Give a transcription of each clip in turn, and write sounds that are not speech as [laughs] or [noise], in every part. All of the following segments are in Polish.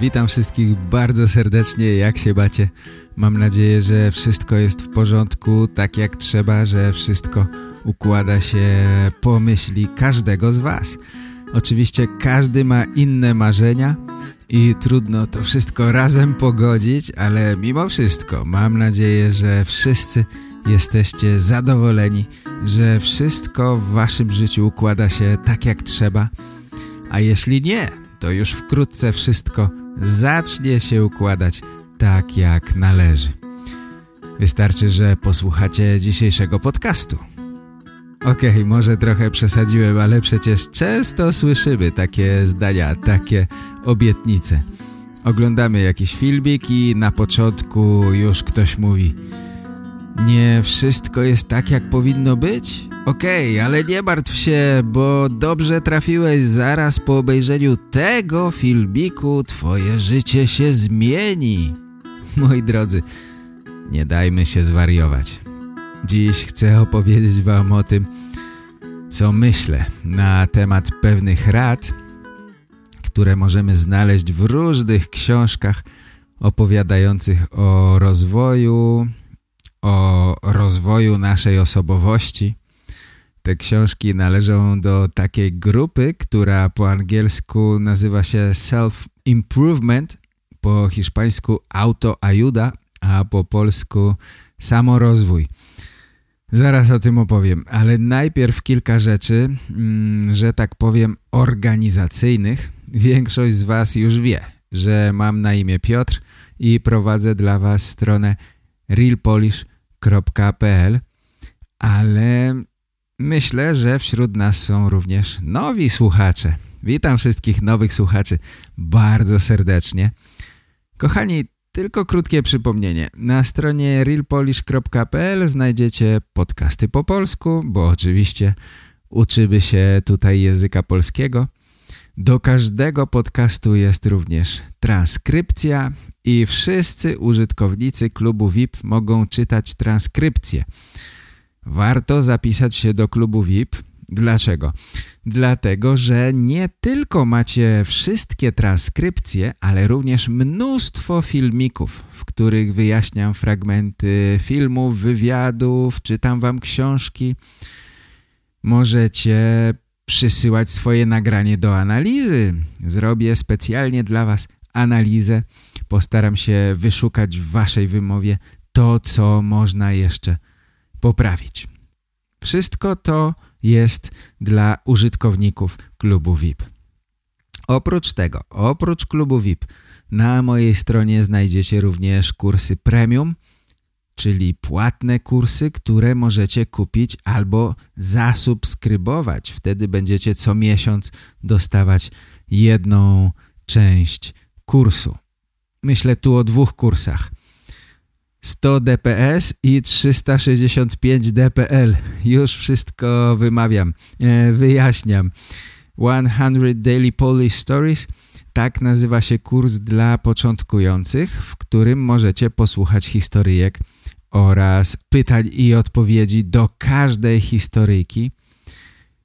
witam wszystkich bardzo serdecznie, jak się bacie? Mam nadzieję, że wszystko jest w porządku, tak jak trzeba, że wszystko układa się po myśli każdego z Was. Oczywiście każdy ma inne marzenia i trudno to wszystko razem pogodzić, ale mimo wszystko mam nadzieję, że wszyscy jesteście zadowoleni, że wszystko w Waszym życiu układa się tak jak trzeba, a jeśli nie, to już wkrótce wszystko zacznie się układać tak jak należy. Wystarczy, że posłuchacie dzisiejszego podcastu. Okej, okay, może trochę przesadziłem, ale przecież często słyszymy takie zdania, takie obietnice. Oglądamy jakiś filmik i na początku już ktoś mówi Nie wszystko jest tak, jak powinno być? Okej, okay, ale nie martw się, bo dobrze trafiłeś zaraz po obejrzeniu tego filmiku twoje życie się zmieni. [laughs] Moi drodzy, nie dajmy się zwariować. Dziś chcę opowiedzieć wam o tym, co myślę na temat pewnych rad, które możemy znaleźć w różnych książkach opowiadających o rozwoju, o rozwoju naszej osobowości. Te książki należą do takiej grupy, która po angielsku nazywa się Self-Improvement, po hiszpańsku Autoayuda, a po polsku Samorozwój. Zaraz o tym opowiem, ale najpierw kilka rzeczy, mm, że tak powiem organizacyjnych. Większość z Was już wie, że mam na imię Piotr i prowadzę dla Was stronę realpolish.pl ale myślę, że wśród nas są również nowi słuchacze. Witam wszystkich nowych słuchaczy bardzo serdecznie. Kochani, tylko krótkie przypomnienie. Na stronie realpolish.pl znajdziecie podcasty po polsku, bo oczywiście uczymy się tutaj języka polskiego. Do każdego podcastu jest również transkrypcja i wszyscy użytkownicy klubu VIP mogą czytać transkrypcję. Warto zapisać się do klubu VIP. Dlaczego? Dlatego, że nie tylko macie wszystkie transkrypcje, ale również mnóstwo filmików, w których wyjaśniam fragmenty filmów, wywiadów, czytam wam książki. Możecie przysyłać swoje nagranie do analizy. Zrobię specjalnie dla was analizę. Postaram się wyszukać w waszej wymowie to, co można jeszcze poprawić. Wszystko to jest dla użytkowników klubu VIP. Oprócz tego, oprócz klubu VIP, na mojej stronie znajdziecie również kursy premium, czyli płatne kursy, które możecie kupić albo zasubskrybować. Wtedy będziecie co miesiąc dostawać jedną część kursu. Myślę tu o dwóch kursach. 100 dps i 365 dpl. Już wszystko wymawiam, e, wyjaśniam. 100 Daily Polish Stories tak nazywa się kurs dla początkujących, w którym możecie posłuchać historyjek oraz pytań i odpowiedzi do każdej historyjki.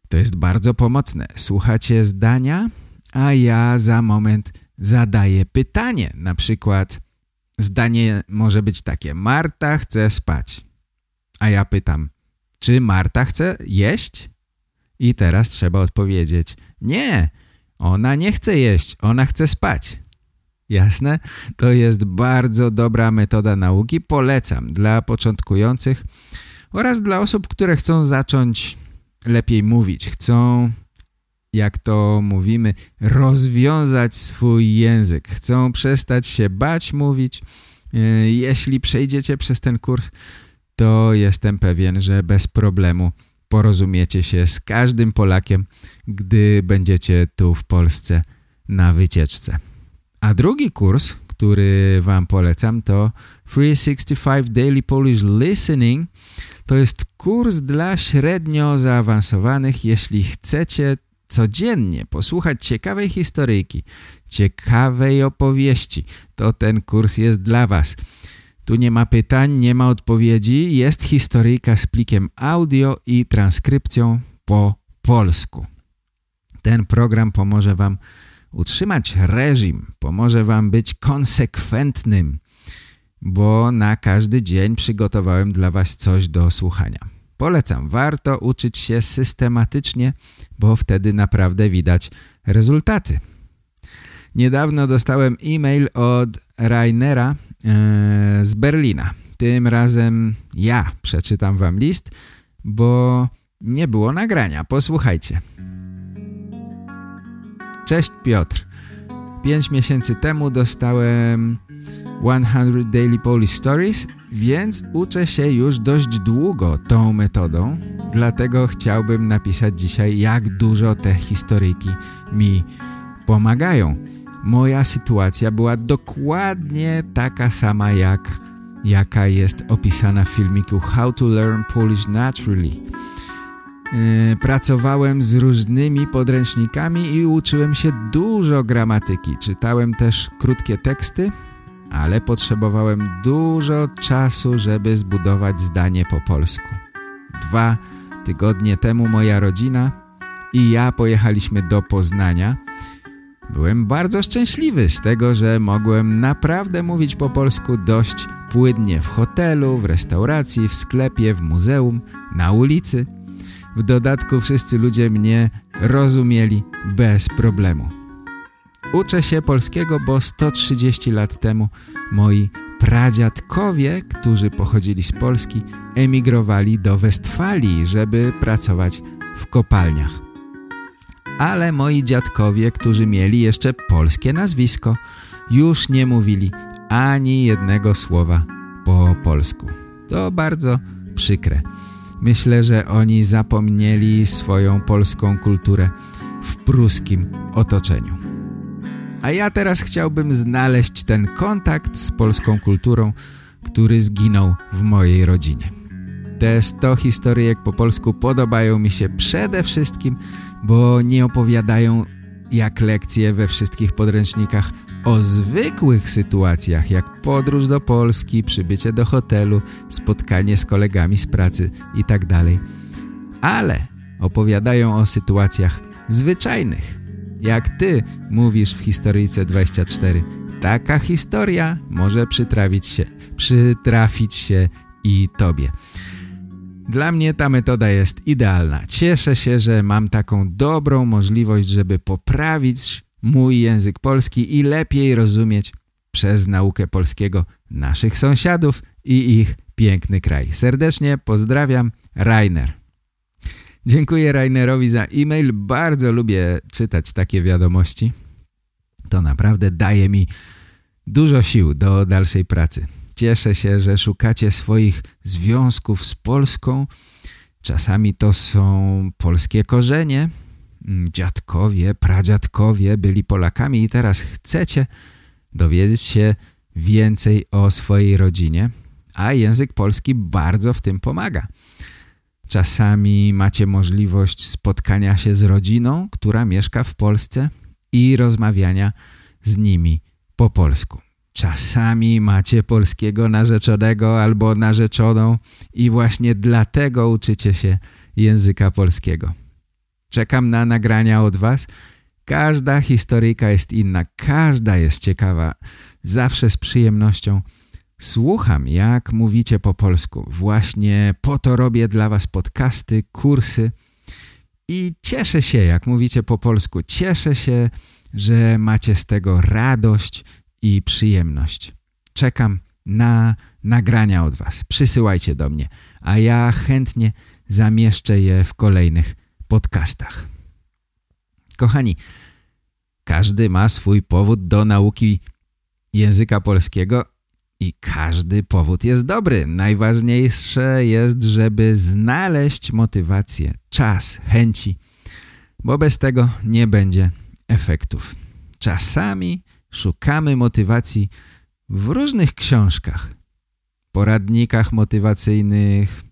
To jest bardzo pomocne. Słuchacie zdania, a ja za moment zadaję pytanie. Na przykład Zdanie może być takie. Marta chce spać. A ja pytam, czy Marta chce jeść? I teraz trzeba odpowiedzieć, nie, ona nie chce jeść, ona chce spać. Jasne? To jest bardzo dobra metoda nauki. Polecam dla początkujących oraz dla osób, które chcą zacząć lepiej mówić. Chcą jak to mówimy, rozwiązać swój język. Chcą przestać się bać mówić. E, jeśli przejdziecie przez ten kurs, to jestem pewien, że bez problemu porozumiecie się z każdym Polakiem, gdy będziecie tu w Polsce na wycieczce. A drugi kurs, który Wam polecam, to 365 Daily Polish Listening. To jest kurs dla średnio zaawansowanych, jeśli chcecie codziennie posłuchać ciekawej historyjki, ciekawej opowieści, to ten kurs jest dla Was. Tu nie ma pytań, nie ma odpowiedzi, jest historyjka z plikiem audio i transkrypcją po polsku. Ten program pomoże Wam utrzymać reżim, pomoże Wam być konsekwentnym, bo na każdy dzień przygotowałem dla Was coś do słuchania. Polecam, warto uczyć się systematycznie, bo wtedy naprawdę widać rezultaty. Niedawno dostałem e-mail od Rainera e, z Berlina. Tym razem ja przeczytam wam list, bo nie było nagrania. Posłuchajcie. Cześć Piotr. Pięć miesięcy temu dostałem 100 Daily Polish Stories, więc uczę się już dość długo tą metodą, dlatego chciałbym napisać dzisiaj, jak dużo te historyjki mi pomagają. Moja sytuacja była dokładnie taka sama, jak jaka jest opisana w filmiku How to Learn Polish Naturally. Yy, pracowałem z różnymi podręcznikami i uczyłem się dużo gramatyki. Czytałem też krótkie teksty, ale potrzebowałem dużo czasu, żeby zbudować zdanie po polsku. Dwa tygodnie temu moja rodzina i ja pojechaliśmy do Poznania. Byłem bardzo szczęśliwy z tego, że mogłem naprawdę mówić po polsku dość płynnie w hotelu, w restauracji, w sklepie, w muzeum, na ulicy. W dodatku wszyscy ludzie mnie rozumieli bez problemu. Uczę się polskiego, bo 130 lat temu moi pradziadkowie, którzy pochodzili z Polski, emigrowali do Westfalii, żeby pracować w kopalniach. Ale moi dziadkowie, którzy mieli jeszcze polskie nazwisko, już nie mówili ani jednego słowa po polsku. To bardzo przykre. Myślę, że oni zapomnieli swoją polską kulturę w pruskim otoczeniu. A ja teraz chciałbym znaleźć ten kontakt z polską kulturą, który zginął w mojej rodzinie. Te 100 historyjek po polsku podobają mi się przede wszystkim, bo nie opowiadają jak lekcje we wszystkich podręcznikach o zwykłych sytuacjach, jak podróż do Polski, przybycie do hotelu, spotkanie z kolegami z pracy itd. Tak Ale opowiadają o sytuacjach zwyczajnych, jak ty mówisz w Historyjce 24. Taka historia może przytrafić się, przytrafić się i tobie. Dla mnie ta metoda jest idealna. Cieszę się, że mam taką dobrą możliwość, żeby poprawić mój język polski i lepiej rozumieć przez naukę polskiego naszych sąsiadów i ich piękny kraj. Serdecznie pozdrawiam, Rainer. Dziękuję Rainerowi za e-mail. Bardzo lubię czytać takie wiadomości. To naprawdę daje mi dużo sił do dalszej pracy. Cieszę się, że szukacie swoich związków z Polską. Czasami to są polskie korzenie. Dziadkowie, pradziadkowie byli Polakami i teraz chcecie dowiedzieć się więcej o swojej rodzinie, a język polski bardzo w tym pomaga. Czasami macie możliwość spotkania się z rodziną, która mieszka w Polsce i rozmawiania z nimi po polsku. Czasami macie polskiego narzeczonego albo narzeczoną i właśnie dlatego uczycie się języka polskiego. Czekam na nagrania od Was. Każda historyjka jest inna, każda jest ciekawa. Zawsze z przyjemnością słucham, jak mówicie po polsku. Właśnie po to robię dla Was podcasty, kursy i cieszę się, jak mówicie po polsku. Cieszę się, że macie z tego radość i przyjemność. Czekam na nagrania od Was. Przysyłajcie do mnie, a ja chętnie zamieszczę je w kolejnych podcastach. Kochani, każdy ma swój powód do nauki języka polskiego i każdy powód jest dobry. Najważniejsze jest, żeby znaleźć motywację, czas, chęci, bo bez tego nie będzie efektów. Czasami szukamy motywacji w różnych książkach, poradnikach motywacyjnych,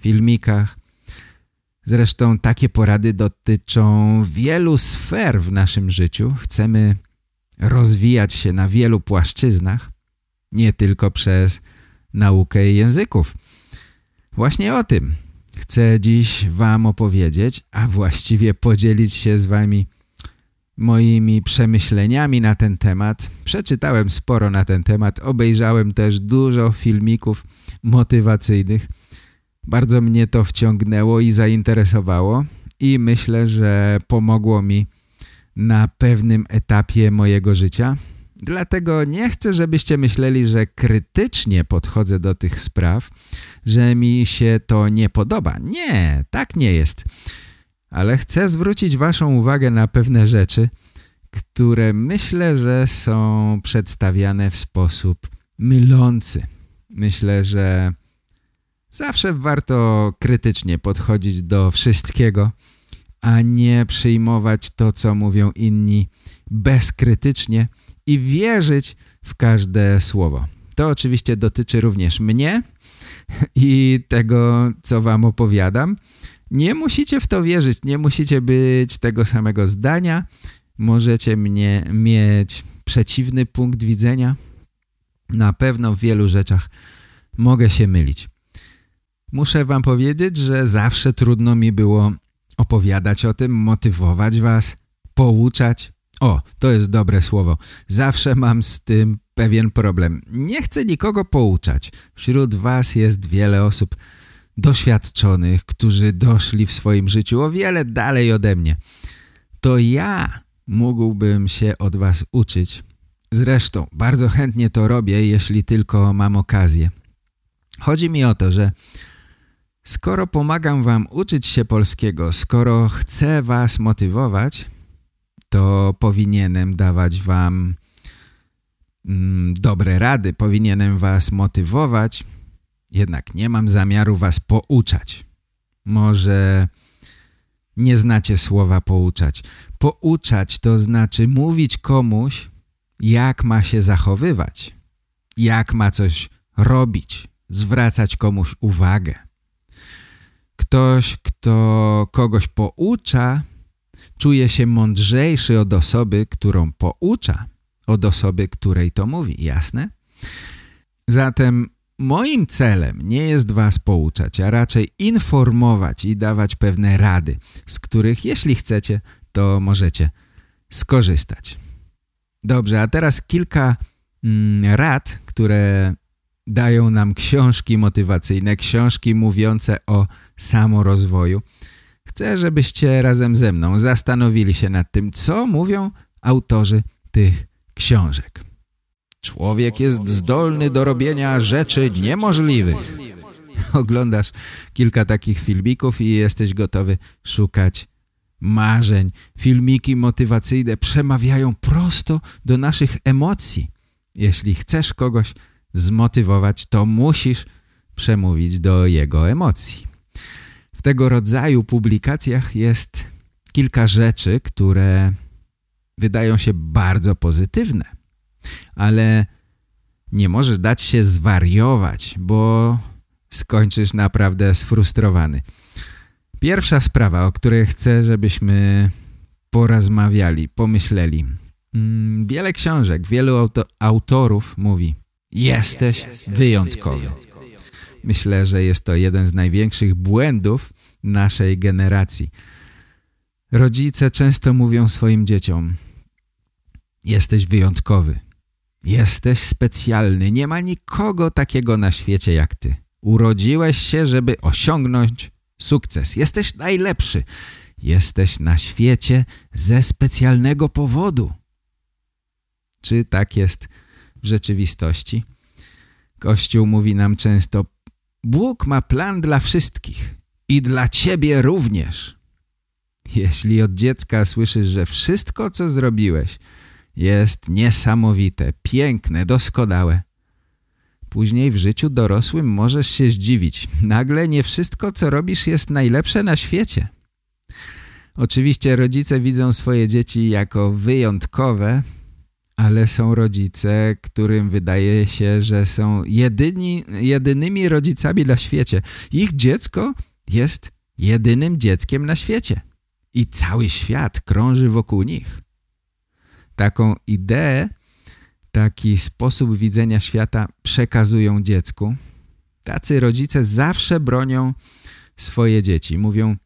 filmikach. Zresztą takie porady dotyczą wielu sfer w naszym życiu. Chcemy rozwijać się na wielu płaszczyznach, nie tylko przez naukę języków. Właśnie o tym chcę dziś Wam opowiedzieć, a właściwie podzielić się z Wami moimi przemyśleniami na ten temat. Przeczytałem sporo na ten temat, obejrzałem też dużo filmików motywacyjnych. Bardzo mnie to wciągnęło i zainteresowało i myślę, że pomogło mi na pewnym etapie mojego życia. Dlatego nie chcę, żebyście myśleli, że krytycznie podchodzę do tych spraw, że mi się to nie podoba. Nie, tak nie jest. Ale chcę zwrócić waszą uwagę na pewne rzeczy, które myślę, że są przedstawiane w sposób mylący. Myślę, że zawsze warto krytycznie podchodzić do wszystkiego, a nie przyjmować to, co mówią inni bezkrytycznie i wierzyć w każde słowo. To oczywiście dotyczy również mnie [laughs] i tego, co wam opowiadam. Nie musicie w to wierzyć, nie musicie być tego samego zdania. Możecie mnie mieć przeciwny punkt widzenia. Na pewno w wielu rzeczach mogę się mylić. Muszę wam powiedzieć, że zawsze trudno mi było opowiadać o tym, motywować was, pouczać. O, to jest dobre słowo. Zawsze mam z tym pewien problem. Nie chcę nikogo pouczać. Wśród was jest wiele osób doświadczonych, którzy doszli w swoim życiu o wiele dalej ode mnie. To ja mógłbym się od was uczyć. Zresztą bardzo chętnie to robię, jeśli tylko mam okazję. Chodzi mi o to, że Skoro pomagam wam uczyć się polskiego, skoro chcę was motywować, to powinienem dawać wam mm, dobre rady, powinienem was motywować, jednak nie mam zamiaru was pouczać. Może nie znacie słowa pouczać. Pouczać to znaczy mówić komuś, jak ma się zachowywać, jak ma coś robić, zwracać komuś uwagę. Ktoś, kto kogoś poucza, czuje się mądrzejszy od osoby, którą poucza, od osoby, której to mówi. Jasne? Zatem moim celem nie jest was pouczać, a raczej informować i dawać pewne rady, z których jeśli chcecie, to możecie skorzystać. Dobrze, a teraz kilka mm, rad, które dają nam książki motywacyjne, książki mówiące o samorozwoju. Chcę, żebyście razem ze mną zastanowili się nad tym, co mówią autorzy tych książek. Człowiek jest zdolny do robienia rzeczy niemożliwych. [laughs] Oglądasz kilka takich filmików i jesteś gotowy szukać marzeń. Filmiki motywacyjne przemawiają prosto do naszych emocji. Jeśli chcesz kogoś zmotywować, to musisz przemówić do jego emocji. W tego rodzaju publikacjach jest kilka rzeczy, które wydają się bardzo pozytywne, ale nie możesz dać się zwariować, bo skończysz naprawdę sfrustrowany. Pierwsza sprawa, o której chcę, żebyśmy porozmawiali, pomyśleli. Mm, wiele książek, wielu auto autorów mówi Jesteś wyjątkowy. Myślę, że jest to jeden z największych błędów naszej generacji. Rodzice często mówią swoim dzieciom Jesteś wyjątkowy. Jesteś specjalny. Nie ma nikogo takiego na świecie jak ty. Urodziłeś się, żeby osiągnąć sukces. Jesteś najlepszy. Jesteś na świecie ze specjalnego powodu. Czy tak jest w rzeczywistości? Kościół mówi nam często Bóg ma plan dla wszystkich i dla ciebie również. Jeśli od dziecka słyszysz, że wszystko, co zrobiłeś jest niesamowite, piękne, doskonałe, później w życiu dorosłym możesz się zdziwić. Nagle nie wszystko, co robisz jest najlepsze na świecie. Oczywiście rodzice widzą swoje dzieci jako wyjątkowe, ale są rodzice, którym wydaje się, że są jedyni, jedynymi rodzicami na świecie. Ich dziecko jest jedynym dzieckiem na świecie i cały świat krąży wokół nich. Taką ideę, taki sposób widzenia świata przekazują dziecku. Tacy rodzice zawsze bronią swoje dzieci. Mówią,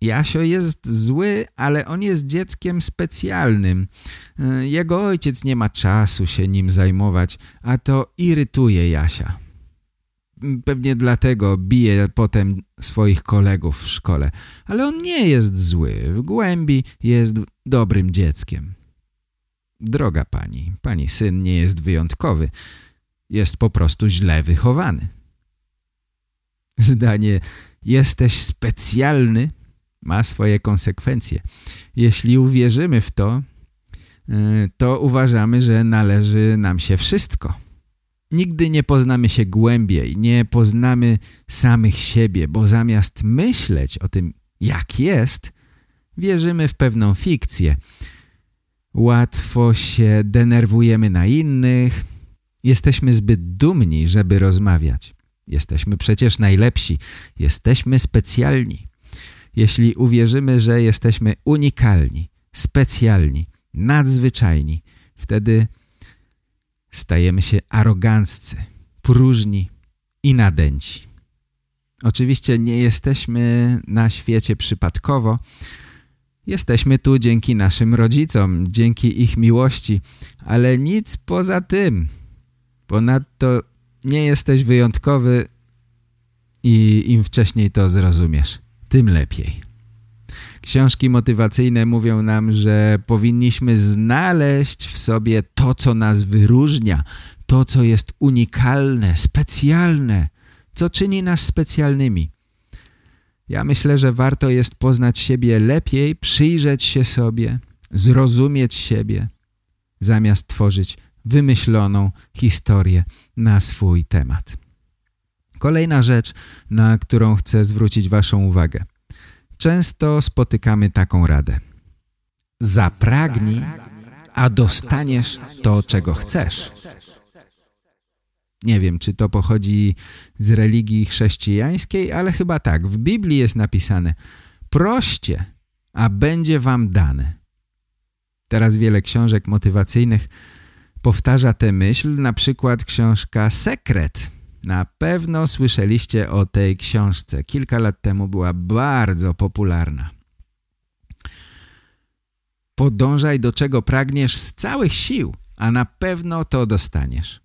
Jasio jest zły, ale on jest dzieckiem specjalnym. E, jego ojciec nie ma czasu się nim zajmować, a to irytuje Jasia. Pewnie dlatego bije potem swoich kolegów w szkole. Ale on nie jest zły, w głębi jest dobrym dzieckiem. Droga pani, pani syn nie jest wyjątkowy. Jest po prostu źle wychowany. Zdanie jesteś specjalny ma swoje konsekwencje. Jeśli uwierzymy w to, e, to uważamy, że należy nam się wszystko. Nigdy nie poznamy się głębiej, nie poznamy samych siebie, bo zamiast myśleć o tym, jak jest, wierzymy w pewną fikcję. Łatwo się denerwujemy na innych, jesteśmy zbyt dumni, żeby rozmawiać. Jesteśmy przecież najlepsi, jesteśmy specjalni. Jeśli uwierzymy, że jesteśmy unikalni, specjalni, nadzwyczajni, wtedy stajemy się aroganccy, próżni i nadęci. Oczywiście nie jesteśmy na świecie przypadkowo. Jesteśmy tu dzięki naszym rodzicom, dzięki ich miłości, ale nic poza tym. Ponadto nie jesteś wyjątkowy i im wcześniej to zrozumiesz tym lepiej. Książki motywacyjne mówią nam, że powinniśmy znaleźć w sobie to, co nas wyróżnia, to, co jest unikalne, specjalne, co czyni nas specjalnymi. Ja myślę, że warto jest poznać siebie lepiej, przyjrzeć się sobie, zrozumieć siebie, zamiast tworzyć wymyśloną historię na swój temat. Kolejna rzecz, na którą chcę zwrócić Waszą uwagę. Często spotykamy taką radę. Zapragnij, a dostaniesz to, czego chcesz. Nie wiem, czy to pochodzi z religii chrześcijańskiej, ale chyba tak. W Biblii jest napisane proście, a będzie wam dane. Teraz wiele książek motywacyjnych powtarza tę myśl, na przykład książka Sekret na pewno słyszeliście o tej książce. Kilka lat temu była bardzo popularna. Podążaj do czego pragniesz z całych sił, a na pewno to dostaniesz.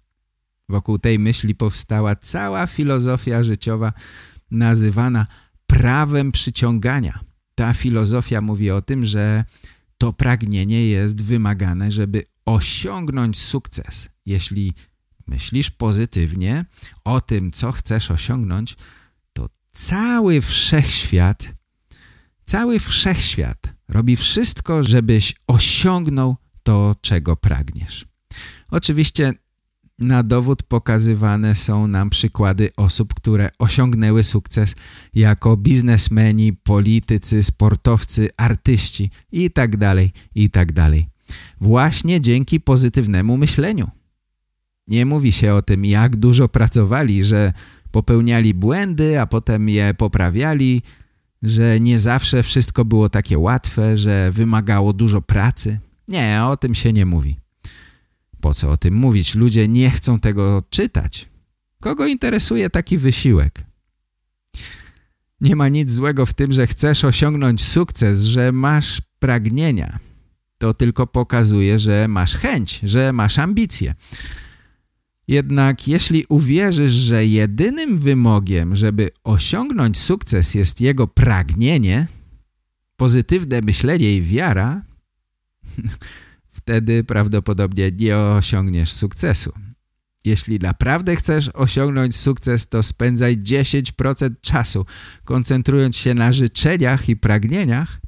Wokół tej myśli powstała cała filozofia życiowa nazywana prawem przyciągania. Ta filozofia mówi o tym, że to pragnienie jest wymagane, żeby osiągnąć sukces. Jeśli myślisz pozytywnie o tym, co chcesz osiągnąć, to cały wszechświat, cały wszechświat robi wszystko, żebyś osiągnął to, czego pragniesz. Oczywiście na dowód pokazywane są nam przykłady osób, które osiągnęły sukces jako biznesmeni, politycy, sportowcy, artyści itd., tak itd. Tak Właśnie dzięki pozytywnemu myśleniu. Nie mówi się o tym, jak dużo pracowali, że popełniali błędy, a potem je poprawiali, że nie zawsze wszystko było takie łatwe, że wymagało dużo pracy. Nie, o tym się nie mówi. Po co o tym mówić? Ludzie nie chcą tego czytać. Kogo interesuje taki wysiłek? Nie ma nic złego w tym, że chcesz osiągnąć sukces, że masz pragnienia. To tylko pokazuje, że masz chęć, że masz ambicje. Jednak jeśli uwierzysz, że jedynym wymogiem, żeby osiągnąć sukces jest jego pragnienie, pozytywne myślenie i wiara, [laughs] wtedy prawdopodobnie nie osiągniesz sukcesu. Jeśli naprawdę chcesz osiągnąć sukces, to spędzaj 10% czasu koncentrując się na życzeniach i pragnieniach,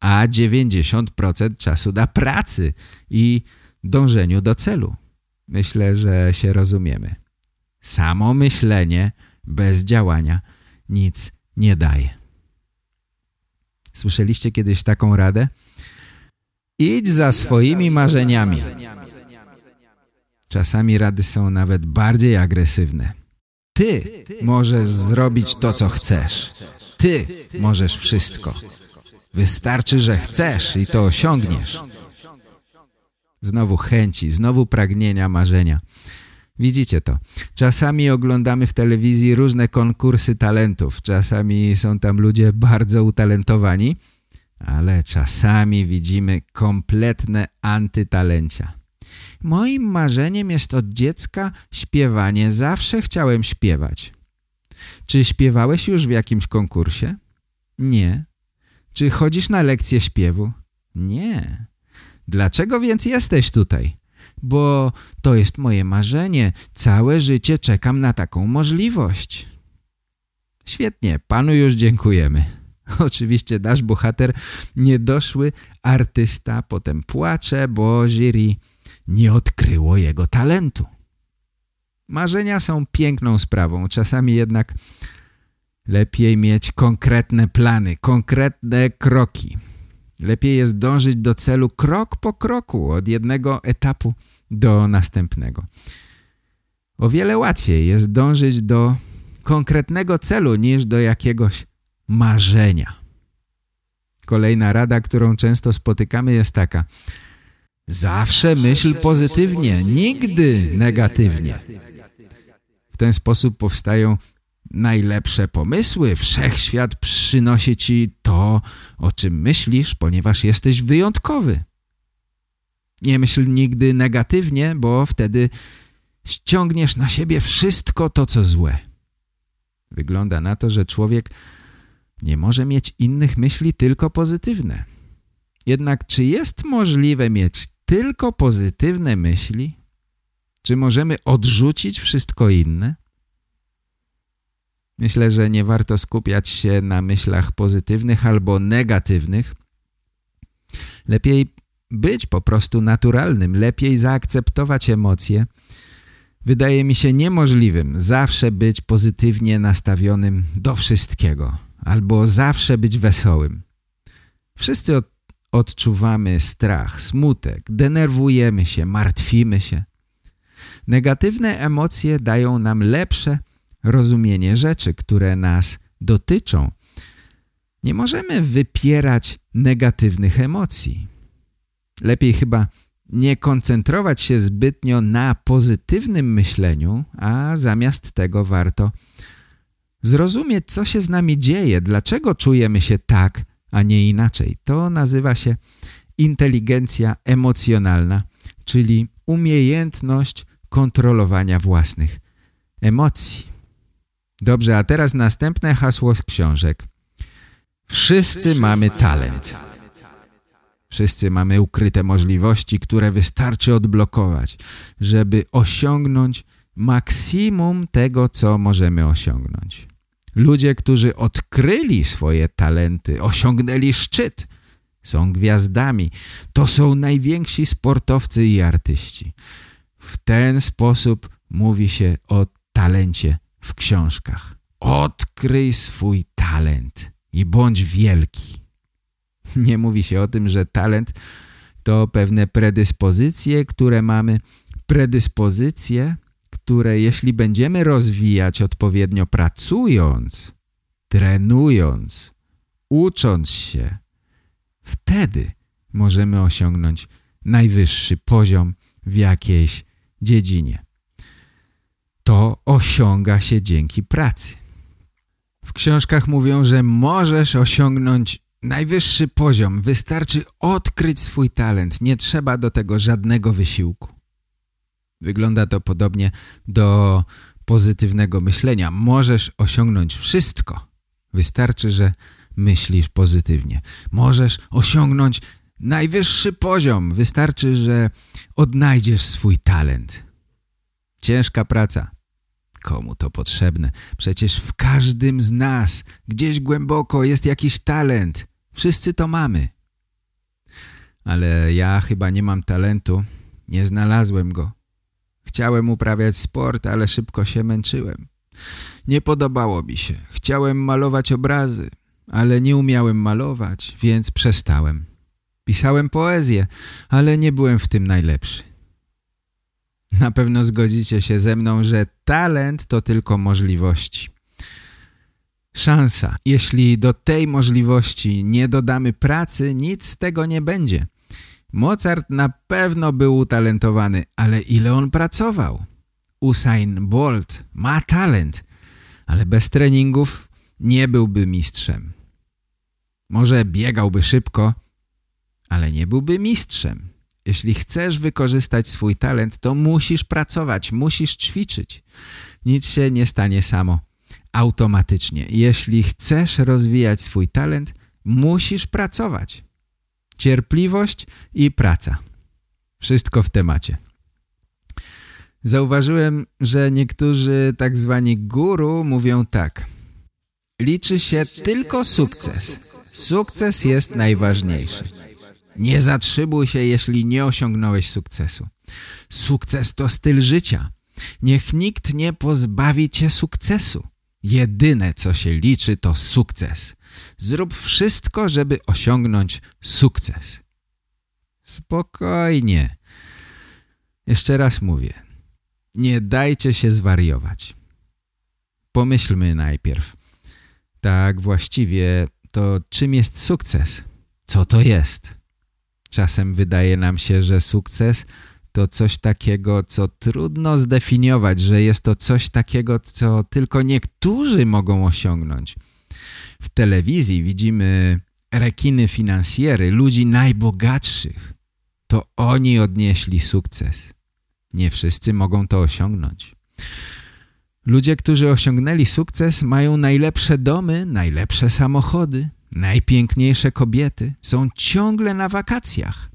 a 90% czasu na pracy i dążeniu do celu. Myślę, że się rozumiemy. Samo myślenie bez działania nic nie daje. Słyszeliście kiedyś taką radę? Idź za swoimi marzeniami. Czasami rady są nawet bardziej agresywne. Ty możesz zrobić to, co chcesz. Ty możesz wszystko. Wystarczy, że chcesz i to osiągniesz. Znowu chęci, znowu pragnienia, marzenia. Widzicie to. Czasami oglądamy w telewizji różne konkursy talentów. Czasami są tam ludzie bardzo utalentowani, ale czasami widzimy kompletne antytalencia. Moim marzeniem jest od dziecka śpiewanie. Zawsze chciałem śpiewać. Czy śpiewałeś już w jakimś konkursie? Nie. Czy chodzisz na lekcje śpiewu? Nie. Dlaczego więc jesteś tutaj? Bo to jest moje marzenie. Całe życie czekam na taką możliwość. Świetnie, panu już dziękujemy. [laughs] Oczywiście nasz bohater niedoszły artysta potem płacze, bo jury nie odkryło jego talentu. Marzenia są piękną sprawą, czasami jednak lepiej mieć konkretne plany, konkretne kroki. Lepiej jest dążyć do celu krok po kroku, od jednego etapu do następnego. O wiele łatwiej jest dążyć do konkretnego celu niż do jakiegoś marzenia. Kolejna rada, którą często spotykamy jest taka. Zawsze myśl pozytywnie, nigdy negatywnie. W ten sposób powstają najlepsze pomysły. Wszechświat przynosi ci to, o czym myślisz, ponieważ jesteś wyjątkowy. Nie myśl nigdy negatywnie, bo wtedy ściągniesz na siebie wszystko to, co złe. Wygląda na to, że człowiek nie może mieć innych myśli, tylko pozytywne. Jednak czy jest możliwe mieć tylko pozytywne myśli? Czy możemy odrzucić wszystko inne? Myślę, że nie warto skupiać się na myślach pozytywnych albo negatywnych. Lepiej być po prostu naturalnym, lepiej zaakceptować emocje. Wydaje mi się niemożliwym zawsze być pozytywnie nastawionym do wszystkiego albo zawsze być wesołym. Wszyscy od, odczuwamy strach, smutek, denerwujemy się, martwimy się. Negatywne emocje dają nam lepsze rozumienie rzeczy, które nas dotyczą. Nie możemy wypierać negatywnych emocji. Lepiej chyba nie koncentrować się zbytnio na pozytywnym myśleniu, a zamiast tego warto zrozumieć, co się z nami dzieje, dlaczego czujemy się tak, a nie inaczej. To nazywa się inteligencja emocjonalna, czyli umiejętność kontrolowania własnych emocji. Dobrze, a teraz następne hasło z książek. Wszyscy mamy talent. Wszyscy mamy ukryte możliwości, które wystarczy odblokować, żeby osiągnąć maksimum tego, co możemy osiągnąć. Ludzie, którzy odkryli swoje talenty, osiągnęli szczyt, są gwiazdami. To są najwięksi sportowcy i artyści. W ten sposób mówi się o talencie w książkach. Odkryj swój talent i bądź wielki. Nie mówi się o tym, że talent to pewne predyspozycje, które mamy. Predyspozycje, które jeśli będziemy rozwijać odpowiednio pracując, trenując, ucząc się, wtedy możemy osiągnąć najwyższy poziom w jakiejś dziedzinie. To osiąga się dzięki pracy. W książkach mówią, że możesz osiągnąć najwyższy poziom. Wystarczy odkryć swój talent. Nie trzeba do tego żadnego wysiłku. Wygląda to podobnie do pozytywnego myślenia. Możesz osiągnąć wszystko. Wystarczy, że myślisz pozytywnie. Możesz osiągnąć najwyższy poziom. Wystarczy, że odnajdziesz swój talent. Ciężka praca. Komu to potrzebne? Przecież w każdym z nas, gdzieś głęboko jest jakiś talent. Wszyscy to mamy. Ale ja chyba nie mam talentu. Nie znalazłem go. Chciałem uprawiać sport, ale szybko się męczyłem. Nie podobało mi się. Chciałem malować obrazy, ale nie umiałem malować, więc przestałem. Pisałem poezję, ale nie byłem w tym najlepszy. [laughs] Na pewno zgodzicie się ze mną, że talent to tylko możliwości. Szansa. Jeśli do tej możliwości nie dodamy pracy, nic z tego nie będzie. Mozart na pewno był utalentowany, ale ile on pracował? Usain Bolt ma talent, ale bez treningów nie byłby mistrzem. Może biegałby szybko, ale nie byłby mistrzem. Jeśli chcesz wykorzystać swój talent, to musisz pracować, musisz ćwiczyć. Nic się nie stanie samo, automatycznie. Jeśli chcesz rozwijać swój talent, musisz pracować. Cierpliwość i praca. Wszystko w temacie. Zauważyłem, że niektórzy tak zwani guru mówią tak. Liczy się tylko sukces. Sukces jest najważniejszy. Nie zatrzymuj się, jeśli nie osiągnąłeś sukcesu. Sukces to styl życia. Niech nikt nie pozbawi cię sukcesu. Jedyne, co się liczy, to sukces. Zrób wszystko, żeby osiągnąć sukces. Spokojnie. Jeszcze raz mówię. Nie dajcie się zwariować. Pomyślmy najpierw. Tak właściwie to czym jest sukces? Co to jest? Czasem wydaje nam się, że sukces to coś takiego, co trudno zdefiniować, że jest to coś takiego, co tylko niektórzy mogą osiągnąć. W telewizji widzimy rekiny finansjery, ludzi najbogatszych. To oni odnieśli sukces. Nie wszyscy mogą to osiągnąć. Ludzie, którzy osiągnęli sukces mają najlepsze domy, najlepsze samochody, najpiękniejsze kobiety, są ciągle na wakacjach.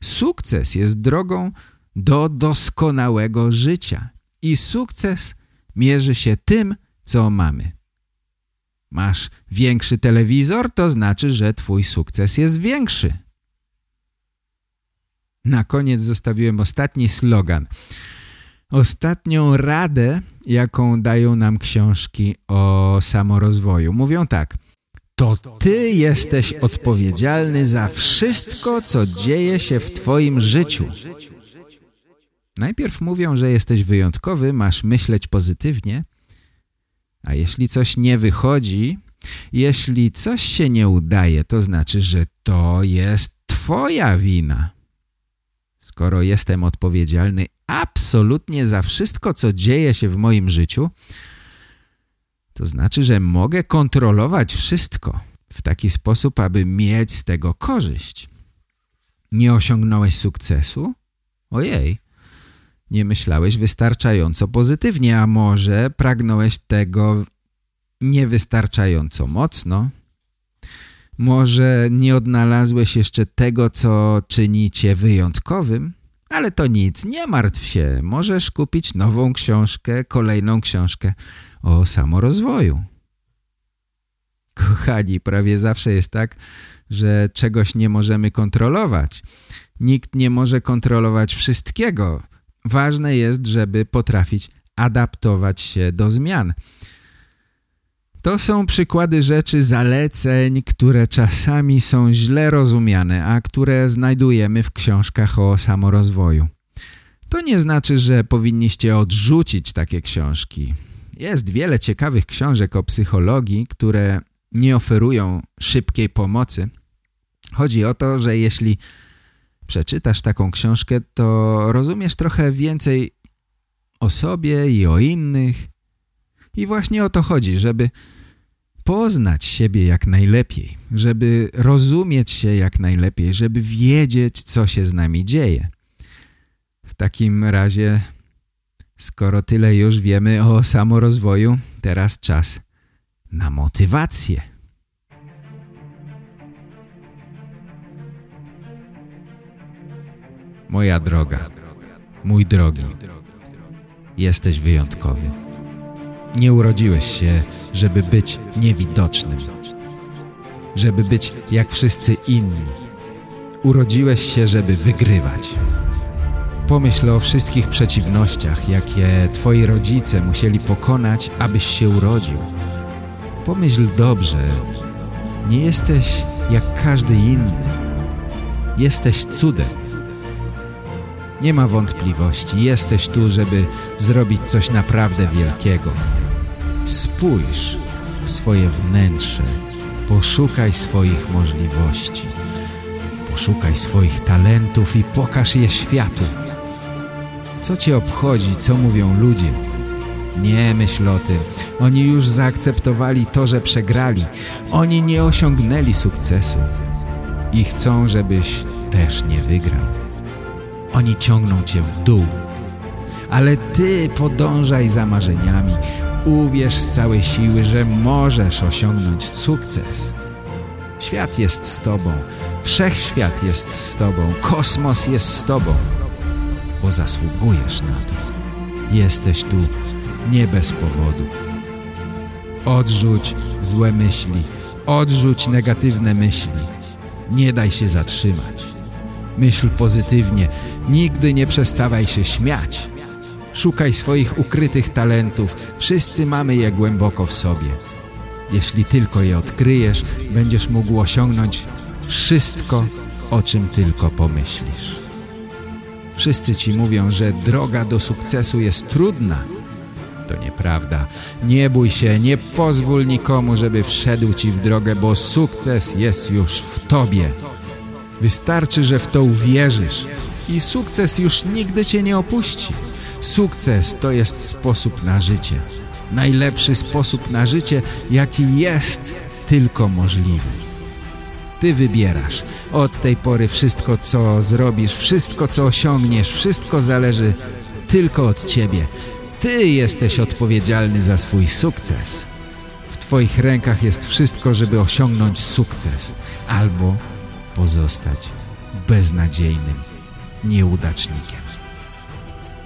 Sukces jest drogą do doskonałego życia i sukces mierzy się tym, co mamy. Masz większy telewizor, to znaczy, że twój sukces jest większy. Na koniec zostawiłem ostatni slogan. Ostatnią radę, jaką dają nam książki o samorozwoju. Mówią tak – to Ty jesteś odpowiedzialny za wszystko, co dzieje się w Twoim życiu. Najpierw mówią, że jesteś wyjątkowy, masz myśleć pozytywnie, a jeśli coś nie wychodzi, jeśli coś się nie udaje, to znaczy, że to jest Twoja wina. Skoro jestem odpowiedzialny absolutnie za wszystko, co dzieje się w moim życiu, to znaczy, że mogę kontrolować wszystko w taki sposób, aby mieć z tego korzyść. Nie osiągnąłeś sukcesu? Ojej, nie myślałeś wystarczająco pozytywnie, a może pragnąłeś tego niewystarczająco mocno? Może nie odnalazłeś jeszcze tego, co czyni cię wyjątkowym? Ale to nic, nie martw się. Możesz kupić nową książkę, kolejną książkę o samorozwoju. Kochani, prawie zawsze jest tak, że czegoś nie możemy kontrolować. Nikt nie może kontrolować wszystkiego. Ważne jest, żeby potrafić adaptować się do zmian. To są przykłady rzeczy, zaleceń, które czasami są źle rozumiane, a które znajdujemy w książkach o samorozwoju. To nie znaczy, że powinniście odrzucić takie książki. Jest wiele ciekawych książek o psychologii, które nie oferują szybkiej pomocy. Chodzi o to, że jeśli przeczytasz taką książkę, to rozumiesz trochę więcej o sobie i o innych. I właśnie o to chodzi, żeby poznać siebie jak najlepiej, żeby rozumieć się jak najlepiej, żeby wiedzieć, co się z nami dzieje. W takim razie Skoro tyle już wiemy o samorozwoju, teraz czas na motywację. Moja droga, mój drogi, jesteś wyjątkowy. Nie urodziłeś się, żeby być niewidocznym, żeby być jak wszyscy inni. Urodziłeś się, żeby wygrywać. Pomyśl o wszystkich przeciwnościach, jakie twoi rodzice musieli pokonać, abyś się urodził. Pomyśl dobrze, nie jesteś jak każdy inny. Jesteś cudem. Nie ma wątpliwości. Jesteś tu, żeby zrobić coś naprawdę wielkiego. Spójrz w swoje wnętrze. Poszukaj swoich możliwości. Poszukaj swoich talentów i pokaż je światu. Co cię obchodzi, co mówią ludzie? Nie myśl o tym. Oni już zaakceptowali to, że przegrali. Oni nie osiągnęli sukcesu. I chcą, żebyś też nie wygrał. Oni ciągną cię w dół. Ale ty podążaj za marzeniami. Uwierz z całej siły, że możesz osiągnąć sukces. Świat jest z tobą. Wszechświat jest z tobą. Kosmos jest z tobą. Bo zasługujesz na to. Jesteś tu nie bez powodu. Odrzuć złe myśli. Odrzuć negatywne myśli. Nie daj się zatrzymać. Myśl pozytywnie. Nigdy nie przestawaj się śmiać. Szukaj swoich ukrytych talentów. Wszyscy mamy je głęboko w sobie. Jeśli tylko je odkryjesz, będziesz mógł osiągnąć wszystko, o czym tylko pomyślisz. Wszyscy ci mówią, że droga do sukcesu jest trudna. To nieprawda. Nie bój się, nie pozwól nikomu, żeby wszedł ci w drogę, bo sukces jest już w tobie. Wystarczy, że w to uwierzysz i sukces już nigdy cię nie opuści. Sukces to jest sposób na życie. Najlepszy sposób na życie, jaki jest tylko możliwy. Ty wybierasz. Od tej pory wszystko, co zrobisz, wszystko, co osiągniesz, wszystko zależy tylko od Ciebie. Ty jesteś odpowiedzialny za swój sukces. W Twoich rękach jest wszystko, żeby osiągnąć sukces. Albo pozostać beznadziejnym nieudacznikiem.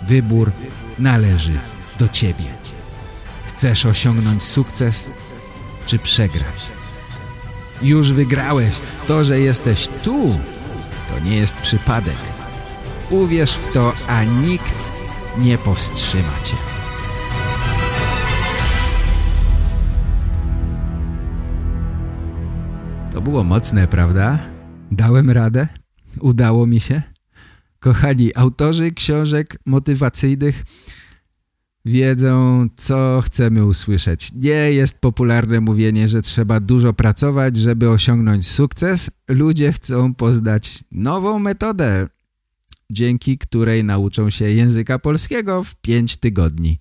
Wybór należy do Ciebie. Chcesz osiągnąć sukces, czy przegrać? Już wygrałeś. To, że jesteś tu, to nie jest przypadek. Uwierz w to, a nikt nie powstrzyma cię. To było mocne, prawda? Dałem radę? Udało mi się? Kochani, autorzy książek motywacyjnych wiedzą, co chcemy usłyszeć. Nie jest popularne mówienie, że trzeba dużo pracować, żeby osiągnąć sukces. Ludzie chcą poznać nową metodę, dzięki której nauczą się języka polskiego w 5 tygodni.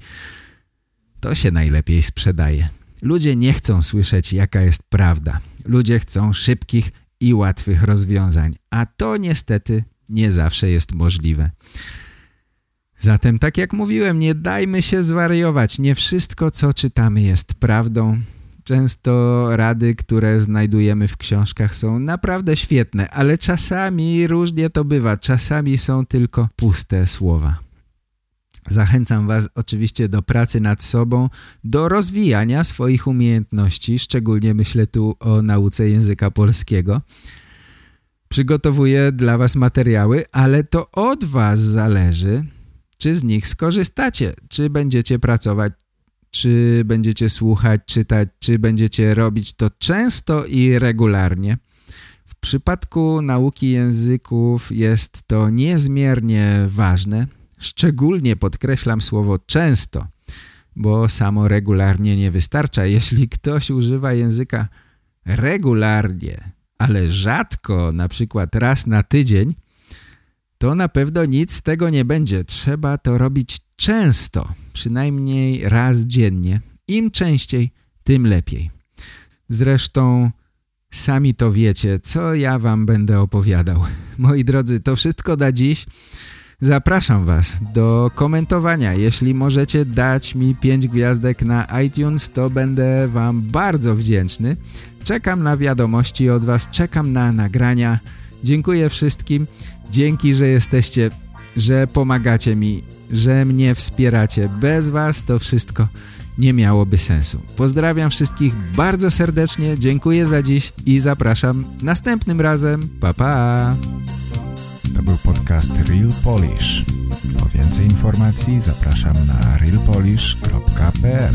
To się najlepiej sprzedaje. Ludzie nie chcą słyszeć, jaka jest prawda. Ludzie chcą szybkich i łatwych rozwiązań, a to niestety nie zawsze jest możliwe. Zatem, tak jak mówiłem, nie dajmy się zwariować. Nie wszystko, co czytamy jest prawdą. Często rady, które znajdujemy w książkach są naprawdę świetne, ale czasami różnie to bywa. Czasami są tylko puste słowa. Zachęcam Was oczywiście do pracy nad sobą, do rozwijania swoich umiejętności, szczególnie myślę tu o nauce języka polskiego. Przygotowuję dla Was materiały, ale to od Was zależy, czy z nich skorzystacie, czy będziecie pracować, czy będziecie słuchać, czytać, czy będziecie robić to często i regularnie. W przypadku nauki języków jest to niezmiernie ważne. Szczególnie podkreślam słowo często, bo samo regularnie nie wystarcza. Jeśli ktoś używa języka regularnie, ale rzadko, na przykład raz na tydzień, to na pewno nic z tego nie będzie. Trzeba to robić często, przynajmniej raz dziennie. Im częściej, tym lepiej. Zresztą sami to wiecie, co ja wam będę opowiadał. [laughs] Moi drodzy, to wszystko da dziś. Zapraszam Was do komentowania. Jeśli możecie dać mi 5 gwiazdek na iTunes, to będę Wam bardzo wdzięczny. Czekam na wiadomości od Was, czekam na nagrania. Dziękuję wszystkim. Dzięki, że jesteście, że pomagacie mi, że mnie wspieracie. Bez Was to wszystko nie miałoby sensu. Pozdrawiam wszystkich bardzo serdecznie, dziękuję za dziś i zapraszam następnym razem. Pa, pa! To był podcast Real Polish. Po więcej informacji zapraszam na realpolish.pl